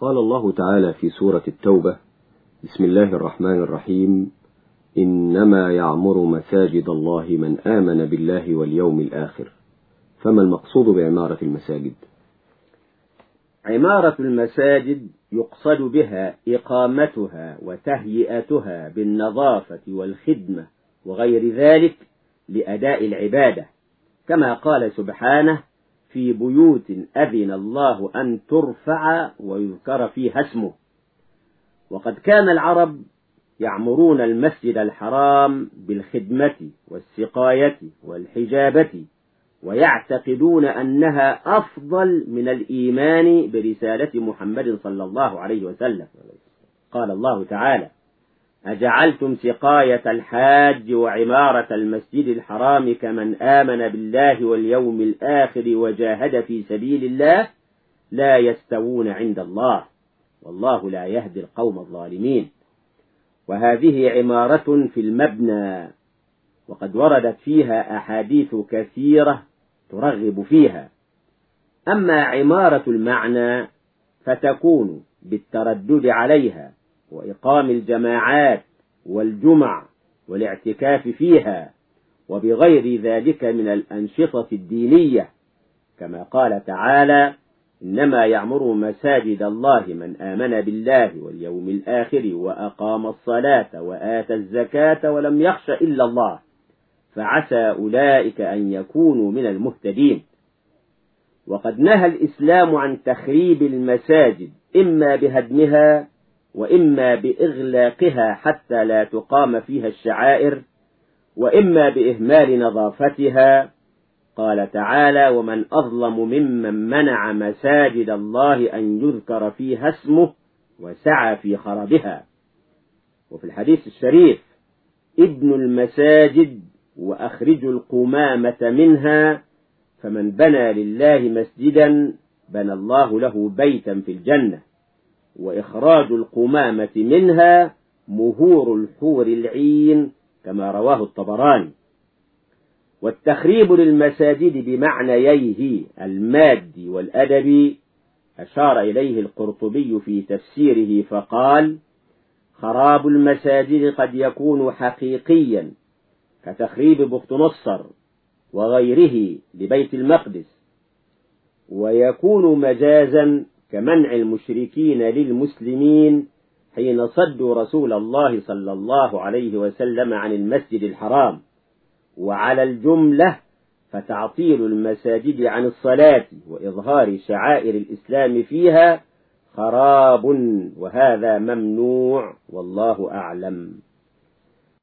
قال الله تعالى في سورة التوبة بسم الله الرحمن الرحيم إنما يعمر مساجد الله من آمن بالله واليوم الآخر. فما المقصود بعمارة المساجد؟ عمارة المساجد يقصد بها إقامتها وتهيئتها بالنظافة والخدمة وغير ذلك لأداء العبادة كما قال سبحانه في بيوت أذن الله أن ترفع ويذكر فيها اسمه. وقد كان العرب يعمرون المسجد الحرام بالخدمة والسقاية والحجابة ويعتقدون أنها أفضل من الإيمان برسالة محمد صلى الله عليه وسلم. قال الله تعالى أجعلتم سقاية الحاج وعمارة المسجد الحرام كمن آمن بالله واليوم الآخر وجاهد في سبيل الله لا يستوون عند الله والله لا يهدي القوم الظالمين. وهذه عمارة في المبنى وقد وردت فيها أحاديث كثيرة ترغب فيها. أما عمارة المعنى فتكون بالتردد عليها وإقام الجماعات والجمع والاعتكاف فيها وبغير ذلك من الأنشطة الدينية كما قال تعالى إنما يعمر مساجد الله من آمن بالله واليوم الآخر وأقام الصلاة وآتى الزكاة ولم يخش إلا الله فعسى أولئك أن يكونوا من المهتدين. وقد نهى الإسلام عن تخريب المساجد إما بهدمها وإما بإغلاقها حتى لا تقام فيها الشعائر وإما بإهمال نظافتها. قال تعالى ومن أظلم ممن منع مساجد الله أن يذكر فيها اسمه وسعى في خرابها. وفي الحديث الشريف ابن المساجد وأخرجوا القمامة منها فمن بنى لله مسجدا بنى الله له بيتا في الجنة. وإخراج القمامة منها مهور الحور العين كما رواه الطبراني. والتخريب للمساجد بمعنييه المادي والأدبي أشار إليه القرطبي في تفسيره فقال خراب المساجد قد يكون حقيقيا كتخريب بخت نصر وغيره لبيت المقدس ويكون مجازا كمنع المشركين للمسلمين حين صدوا رسول الله صلى الله عليه وسلم عن المسجد الحرام. وعلى الجملة فتعطيل المساجد عن الصلاة وإظهار شعائر الإسلام فيها خراب وهذا ممنوع والله أعلم.